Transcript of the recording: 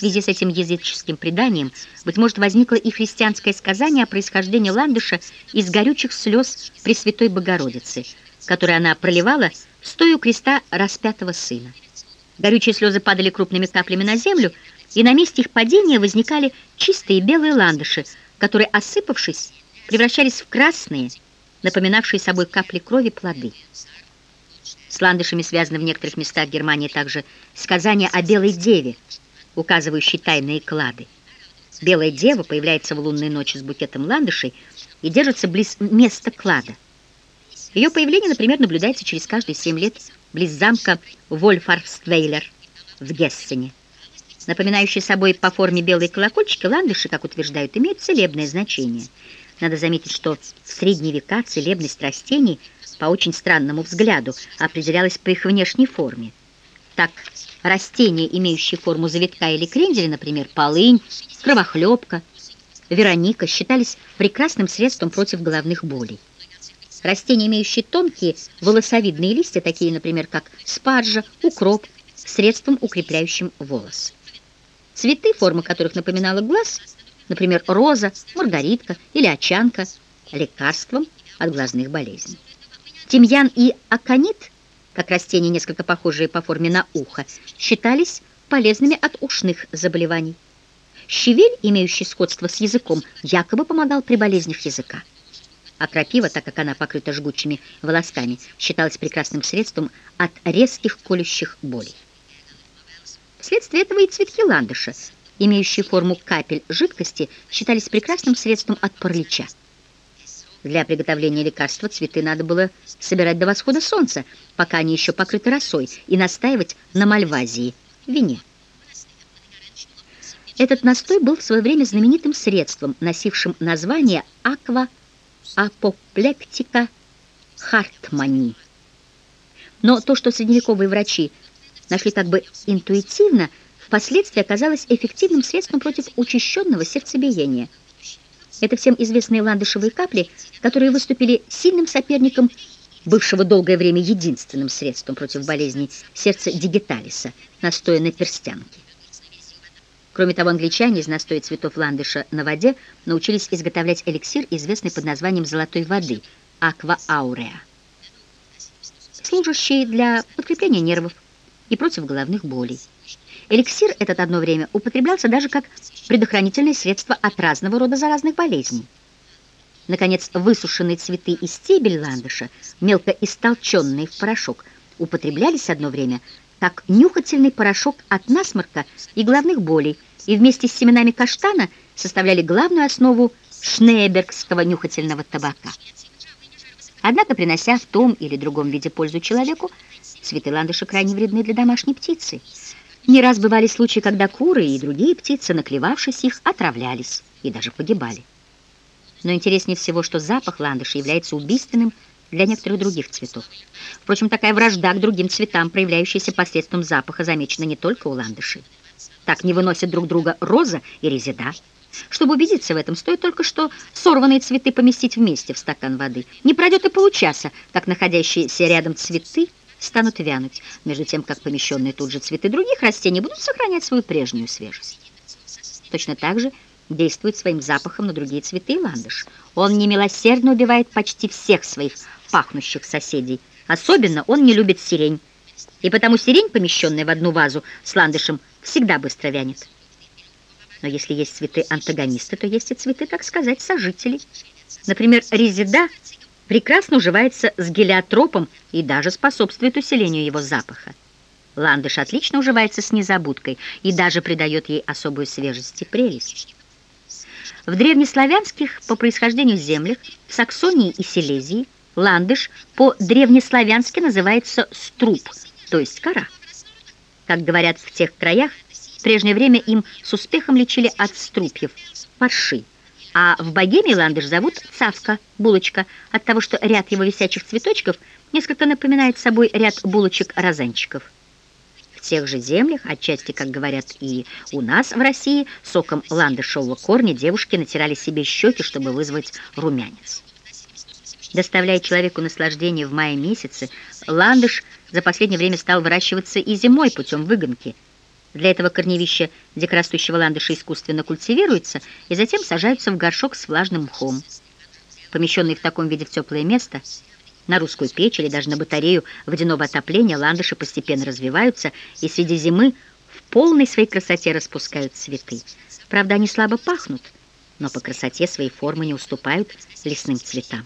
связи с этим языческим преданием, быть может, возникло и христианское сказание о происхождении ландыша из горючих слез Пресвятой Богородицы, которые она проливала, стоя у креста распятого сына. Горючие слезы падали крупными каплями на землю, и на месте их падения возникали чистые белые ландыши, которые, осыпавшись, превращались в красные, напоминавшие собой капли крови плоды. С ландышами связаны в некоторых местах Германии также сказания о Белой Деве, указывающей тайные клады. Белая Дева появляется в лунные ночи с букетом ландышей и держится близ места клада. Ее появление, например, наблюдается через каждые семь лет близ замка Вольфарфствейлер в Гессене. Напоминающие собой по форме белые колокольчики, ландыши, как утверждают, имеют целебное значение. Надо заметить, что в средние века целебность растений по очень странному взгляду определялась по их внешней форме. Так, растения, имеющие форму завитка или кренделя, например, полынь, кровохлебка, вероника, считались прекрасным средством против головных болей. Растения, имеющие тонкие волосовидные листья, такие, например, как спаржа, укроп, средством, укрепляющим волос. Цветы, форма которых напоминала глаз, например, роза, маргаритка или очанка, лекарством от глазных болезней. Тимьян и аконит, как растения, несколько похожие по форме на ухо, считались полезными от ушных заболеваний. Щавель, имеющий сходство с языком, якобы помогал при болезнях языка а крапива, так как она покрыта жгучими волосками, считалась прекрасным средством от резких колющих болей. Вследствие этого и цветки ландыша, имеющие форму капель жидкости, считались прекрасным средством от паралича. Для приготовления лекарства цветы надо было собирать до восхода солнца, пока они еще покрыты росой, и настаивать на мальвазии, вине. Этот настой был в свое время знаменитым средством, носившим название аква апоплектика Хартмани. Но то, что средневековые врачи нашли как бы интуитивно, впоследствии оказалось эффективным средством против учащенного сердцебиения. Это всем известные ландышевые капли, которые выступили сильным соперником бывшего долгое время единственным средством против болезней сердца дигиталиса, настоя на перстянке. Кроме того, англичане из настоя цветов ландыша на воде научились изготовлять эликсир, известный под названием золотой воды – аква ауреа, служащий для подкрепления нервов и против головных болей. Эликсир этот одно время употреблялся даже как предохранительное средство от разного рода заразных болезней. Наконец, высушенные цветы и стебель ландыша, мелко истолченные в порошок, употреблялись одно время как нюхательный порошок от насморка и головных болей, и вместе с семенами каштана составляли главную основу шнейбергского нюхательного табака. Однако, принося в том или другом виде пользу человеку, цветы ландыша крайне вредны для домашней птицы. Не раз бывали случаи, когда куры и другие птицы, наклевавшись их, отравлялись и даже погибали. Но интереснее всего, что запах ландыша является убийственным для некоторых других цветов. Впрочем, такая вражда к другим цветам, проявляющаяся посредством запаха, замечена не только у ландышей. Так не выносят друг друга роза и резида. Чтобы убедиться в этом, стоит только что сорванные цветы поместить вместе в стакан воды. Не пройдет и получаса, как находящиеся рядом цветы станут вянуть, между тем, как помещенные тут же цветы других растений будут сохранять свою прежнюю свежесть. Точно так же действует своим запахом на другие цветы ландыш. Он немилосердно убивает почти всех своих пахнущих соседей. Особенно он не любит сирень. И потому сирень, помещенная в одну вазу с ландышем, всегда быстро вянет. Но если есть цветы-антагонисты, то есть и цветы, так сказать, сожителей. Например, резида прекрасно уживается с гелиотропом и даже способствует усилению его запаха. Ландыш отлично уживается с незабудкой и даже придает ей особую свежесть и прелесть. В древнеславянских по происхождению землях, в Саксонии и Силезии, ландыш по-древнеславянски называется струб, то есть кора. Как говорят в тех краях, в прежнее время им с успехом лечили от струпьев, парши, а в Богемии ландыш зовут цавка, булочка, от того, что ряд его висячих цветочков несколько напоминает собой ряд булочек-розанчиков. В тех же землях, отчасти, как говорят и у нас в России, соком ландышевого корня девушки натирали себе щеки, чтобы вызвать румянец. Доставляя человеку наслаждение в мае месяце, ландыш за последнее время стал выращиваться и зимой путем выгонки. Для этого корневище дикорастущего ландыша искусственно культивируется и затем сажаются в горшок с влажным мхом. Помещенные в таком виде в теплое место, на русскую печь или даже на батарею водяного отопления, ландыши постепенно развиваются и среди зимы в полной своей красоте распускают цветы. Правда, они слабо пахнут, но по красоте своей формы не уступают лесным цветам.